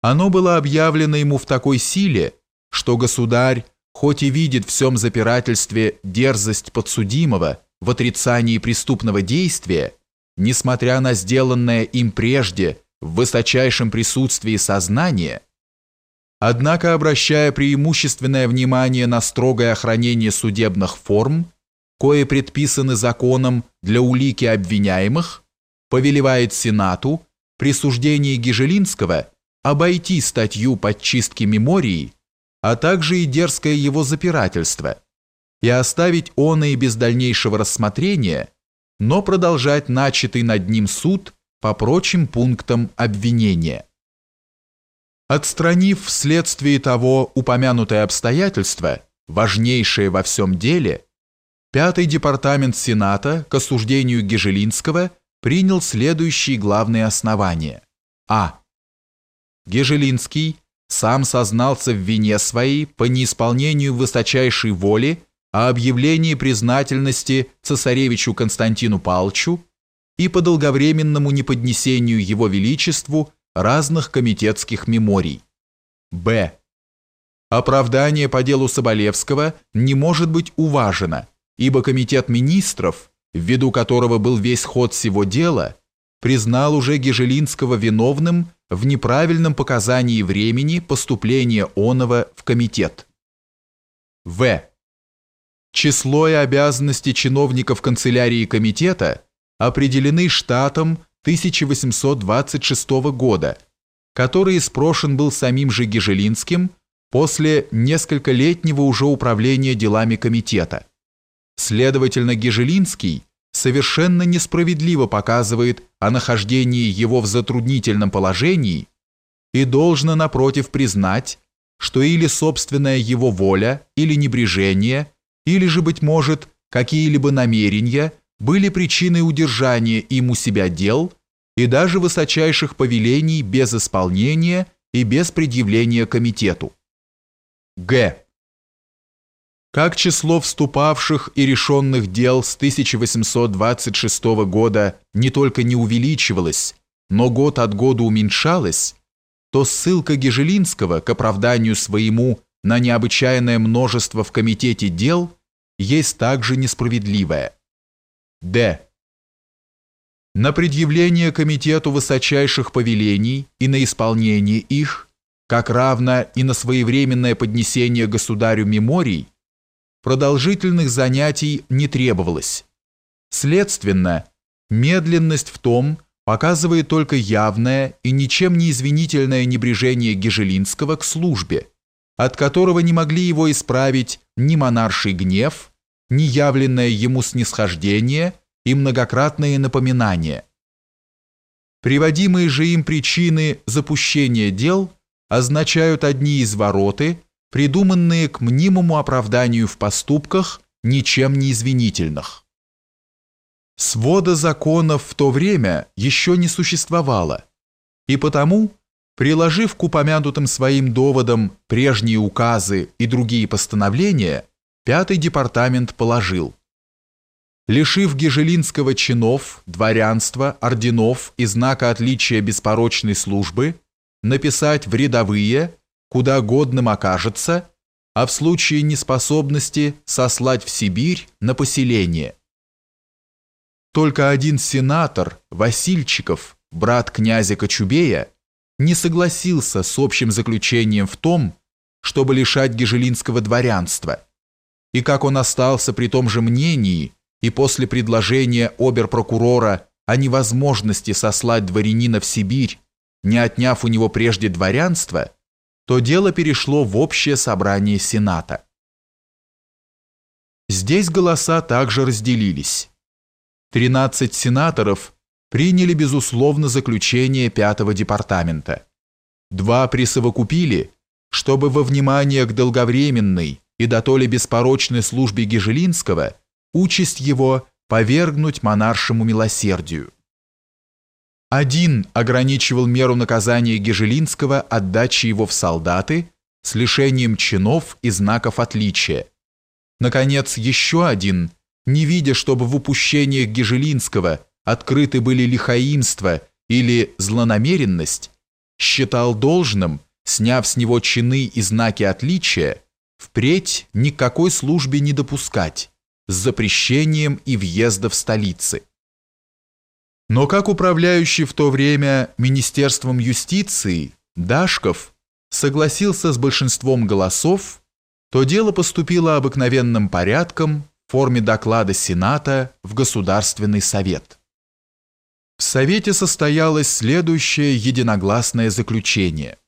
Оно было объявлено ему в такой силе, что государь, хоть и видит в всем запирательстве дерзость подсудимого в отрицании преступного действия, несмотря на сделанное им прежде в высочайшем присутствии сознания, однако обращая преимущественное внимание на строгое охранение судебных форм, кое предписаны законом для улики обвиняемых, повелевает Сенату при суждении Гижелинского обойти статью подчистки мемории, а также и дерзкое его запирательство, и оставить оно и без дальнейшего рассмотрения, но продолжать начатый над ним суд по прочим пунктам обвинения. Отстранив вследствие того упомянутое обстоятельство, важнейшее во всем деле, Пятый департамент Сената к осуждению Гежелинского принял следующие главные основания. А. Гежелинский сам сознался в вине своей по неисполнению высочайшей воли о объявлении признательности цесаревичу Константину Палчу и по долговременному неподнесению его величеству разных комитетских меморий. Б. Оправдание по делу Соболевского не может быть уважено, ибо комитет министров, ввиду которого был весь ход всего дела, признал уже Гежелинского виновным в неправильном показании времени поступления оного в комитет. В. Число и обязанности чиновников канцелярии комитета определены штатом 1826 года, который спрошен был самим же Гежелинским после нескольколетнего уже управления делами комитета. Следовательно, Гежелинский совершенно несправедливо показывает о нахождении его в затруднительном положении и должно, напротив, признать, что или собственная его воля, или небрежение, или же, быть может, какие-либо намерения были причиной удержания им у себя дел и даже высочайших повелений без исполнения и без предъявления комитету. Г. Как число вступавших и решенных дел с 1826 года не только не увеличивалось, но год от года уменьшалось, то ссылка Гежелинского к оправданию своему на необычайное множество в комитете дел есть также несправедливая. Д. На предъявление комитету высочайших повелений и на исполнение их, как равно и на своевременное поднесение государю меморий, продолжительных занятий не требовалось. Следственно, медленность в том показывает только явное и ничем не извинительное небрежение Гежелинского к службе, от которого не могли его исправить ни монарший гнев, ни явленное ему снисхождение и многократные напоминания. Приводимые же им причины запущения дел означают одни извороты – придуманные к мнимому оправданию в поступках, ничем не извинительных. Свода законов в то время еще не существовало, и потому, приложив к упомянутым своим доводам прежние указы и другие постановления, пятый департамент положил лишив Гежелинского чинов, дворянства, орденов и знака отличия беспорочной службы, написать в рядовые куда годным окажется, а в случае неспособности сослать в Сибирь на поселение. Только один сенатор, Васильчиков, брат князя Кочубея, не согласился с общим заключением в том, чтобы лишать Гежелинского дворянства, и как он остался при том же мнении и после предложения обер-прокурора о невозможности сослать дворянина в Сибирь, не отняв у него прежде дворянства, то дело перешло в общее собрание Сената. Здесь голоса также разделились. 13 сенаторов приняли безусловно заключение пятого департамента. Два присовокупили, чтобы во внимание к долговременной и дотоле беспорочной службе Гежелинского участь его повергнуть монаршему милосердию. Один ограничивал меру наказания Гежелинского отдачи его в солдаты с лишением чинов и знаков отличия. Наконец, еще один, не видя, чтобы в упущениях Гежелинского открыты были лихаимство или злонамеренность, считал должным, сняв с него чины и знаки отличия, впредь никакой службе не допускать, с запрещением и въезда в столицы. Но как управляющий в то время Министерством юстиции, Дашков согласился с большинством голосов, то дело поступило обыкновенным порядком в форме доклада Сената в Государственный совет. В Совете состоялось следующее единогласное заключение –